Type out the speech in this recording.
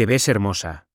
Te ves hermosa.